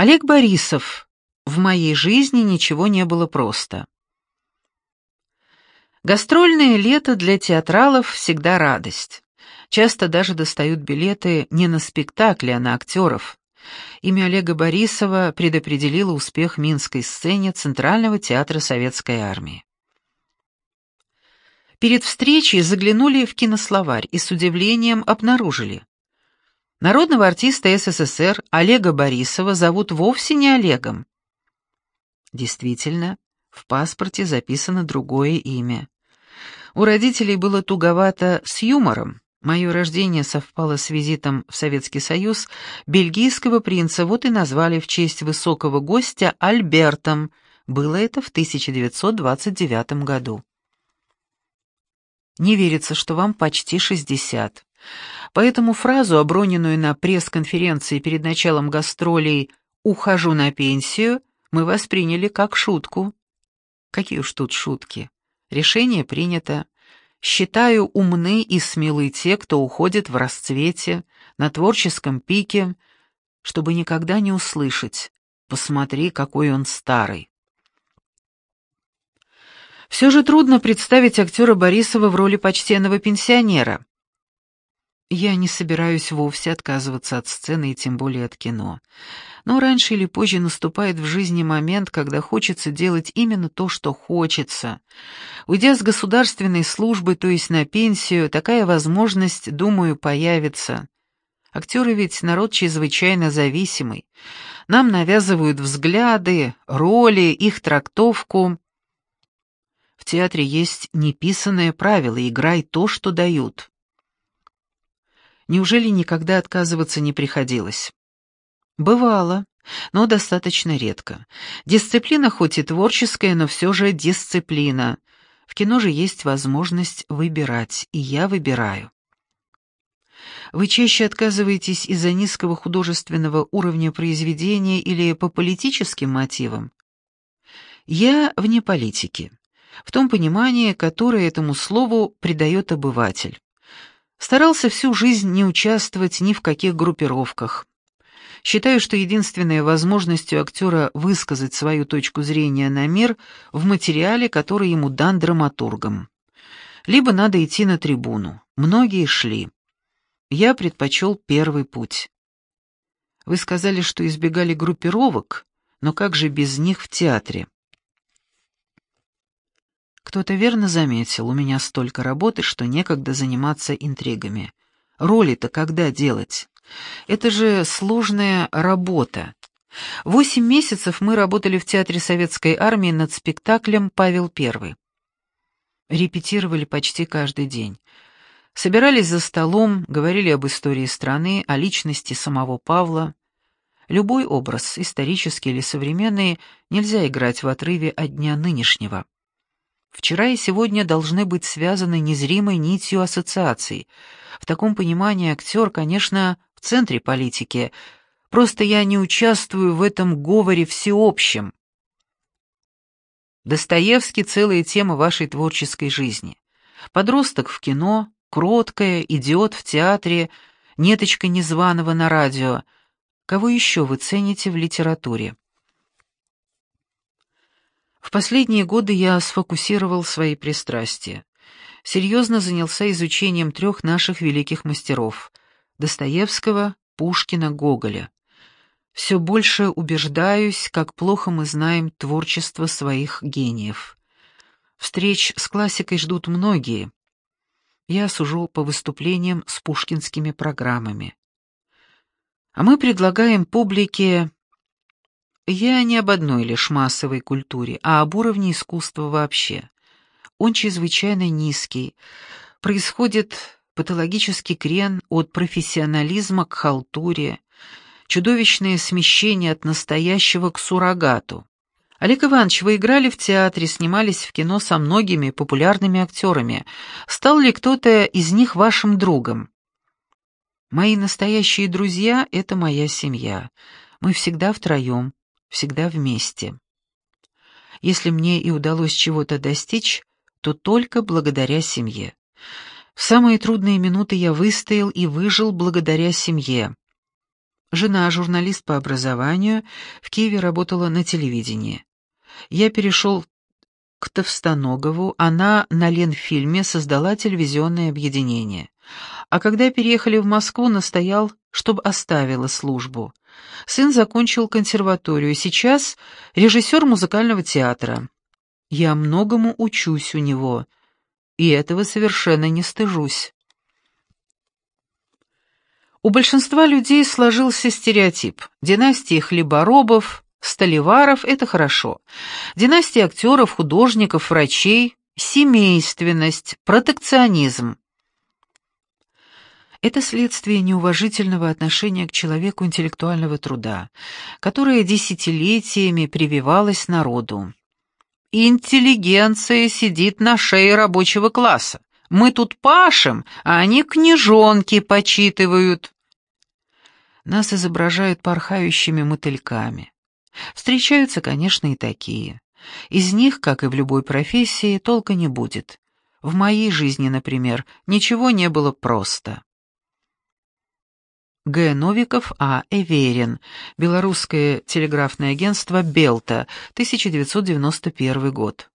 Олег Борисов. В моей жизни ничего не было просто. Гастрольное лето для театралов всегда радость. Часто даже достают билеты не на спектакли, а на актеров. Имя Олега Борисова предопределило успех минской сцене Центрального театра Советской Армии. Перед встречей заглянули в кинословарь и с удивлением обнаружили. Народного артиста СССР Олега Борисова зовут вовсе не Олегом. Действительно, в паспорте записано другое имя. У родителей было туговато с юмором. Мое рождение совпало с визитом в Советский Союз бельгийского принца, вот и назвали в честь высокого гостя Альбертом. Было это в 1929 году. Не верится, что вам почти 60. Поэтому фразу, оброненную на пресс-конференции перед началом гастролей «ухожу на пенсию», мы восприняли как шутку. Какие уж тут шутки. Решение принято. Считаю умны и смелы те, кто уходит в расцвете, на творческом пике, чтобы никогда не услышать «посмотри, какой он старый». Все же трудно представить актера Борисова в роли почтенного пенсионера. Я не собираюсь вовсе отказываться от сцены и тем более от кино. Но раньше или позже наступает в жизни момент, когда хочется делать именно то, что хочется. Уйдя с государственной службы, то есть на пенсию, такая возможность, думаю, появится. Актеры ведь народ чрезвычайно зависимый. Нам навязывают взгляды, роли, их трактовку. Театре есть неписанное правило «играй то, что дают». Неужели никогда отказываться не приходилось? Бывало, но достаточно редко. Дисциплина хоть и творческая, но все же дисциплина. В кино же есть возможность выбирать, и я выбираю. Вы чаще отказываетесь из-за низкого художественного уровня произведения или по политическим мотивам? Я вне политики в том понимании, которое этому слову придает обыватель. Старался всю жизнь не участвовать ни в каких группировках. Считаю, что единственной возможностью актера высказать свою точку зрения на мир в материале, который ему дан драматургом. Либо надо идти на трибуну. Многие шли. Я предпочел первый путь. Вы сказали, что избегали группировок, но как же без них в театре? Кто-то верно заметил, у меня столько работы, что некогда заниматься интригами. Роли-то когда делать? Это же сложная работа. Восемь месяцев мы работали в Театре Советской Армии над спектаклем «Павел I». Репетировали почти каждый день. Собирались за столом, говорили об истории страны, о личности самого Павла. Любой образ, исторический или современный, нельзя играть в отрыве от дня нынешнего. Вчера и сегодня должны быть связаны незримой нитью ассоциаций. В таком понимании актер, конечно, в центре политики. Просто я не участвую в этом говоре всеобщем. Достоевский — целая тема вашей творческой жизни. Подросток в кино, кроткая, идиот в театре, неточка незваного на радио. Кого еще вы цените в литературе? В последние годы я сфокусировал свои пристрастия. Серьезно занялся изучением трех наших великих мастеров — Достоевского, Пушкина, Гоголя. Все больше убеждаюсь, как плохо мы знаем творчество своих гениев. Встреч с классикой ждут многие. Я сужу по выступлениям с пушкинскими программами. А мы предлагаем публике я не об одной лишь массовой культуре, а об уровне искусства вообще. Он чрезвычайно низкий. Происходит патологический крен от профессионализма к халтуре, чудовищное смещение от настоящего к суррогату. Олег Иванович, вы играли в театре, снимались в кино со многими популярными актерами. Стал ли кто-то из них вашим другом? Мои настоящие друзья — это моя семья. Мы всегда втроем всегда вместе. Если мне и удалось чего-то достичь, то только благодаря семье. В самые трудные минуты я выстоял и выжил благодаря семье. Жена, журналист по образованию, в Киеве работала на телевидении. Я перешел к Товстоногову, она на Ленфильме создала телевизионное объединение. А когда переехали в Москву, настоял, чтобы оставила службу. Сын закончил консерваторию, сейчас режиссер музыкального театра. Я многому учусь у него, и этого совершенно не стыжусь. У большинства людей сложился стереотип. Династии хлеборобов, столеваров — это хорошо. Династии актеров, художников, врачей — семейственность, протекционизм. Это следствие неуважительного отношения к человеку интеллектуального труда, которое десятилетиями прививалось народу. Интеллигенция сидит на шее рабочего класса. Мы тут пашем, а они книжонки почитывают. Нас изображают порхающими мотыльками. Встречаются, конечно, и такие. Из них, как и в любой профессии, толка не будет. В моей жизни, например, ничего не было просто. Г. Новиков, А. Эверин. Белорусское телеграфное агентство «Белта», 1991 год.